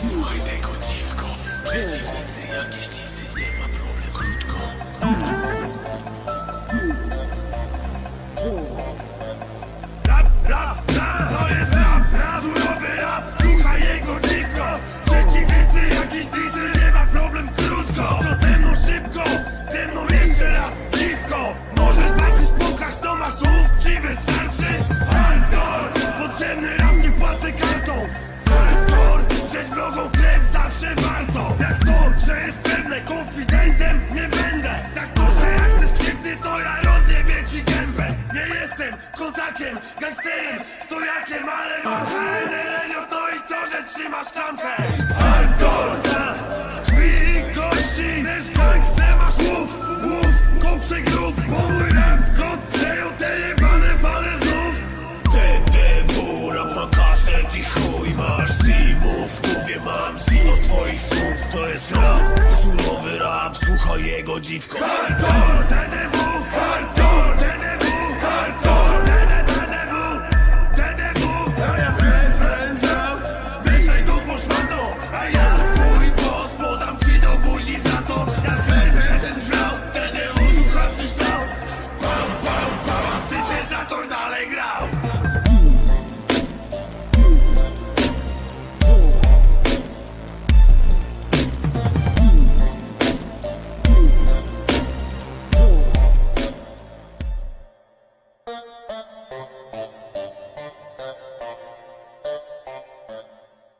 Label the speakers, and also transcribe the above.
Speaker 1: Słuchaj tego dziwko, przeciwnicy jakieś tisy, nie ma problem, krótko.
Speaker 2: Rap, rap, rap, to jest rap, surowy rap, słuchaj jego dziwko. Przeciwnicy jakiś diesel, nie ma problem, krótko. To ze mną szybko, ze mną jeszcze raz, dziwko. Możesz walczyć, pokaż co masz słów, ci wystarczy. Hardcore, potrzebny rap, nie płacę kartą Przecież wrogą krew zawsze warto. Jak to, że jest pewne, konfidentem nie będę. Tak to, że jak chcesz krzywdy, to ja rozjebię ci gębę. Nie jestem kozakiem, gangsterem, stojakiem Ale mam HNL, no i co, że trzymasz klamkę
Speaker 1: Yeti chuj masz Zimu w mam. Zino twoich słów to jest rap. Surowy rap, słuchaj jego dziwko.
Speaker 2: TDW,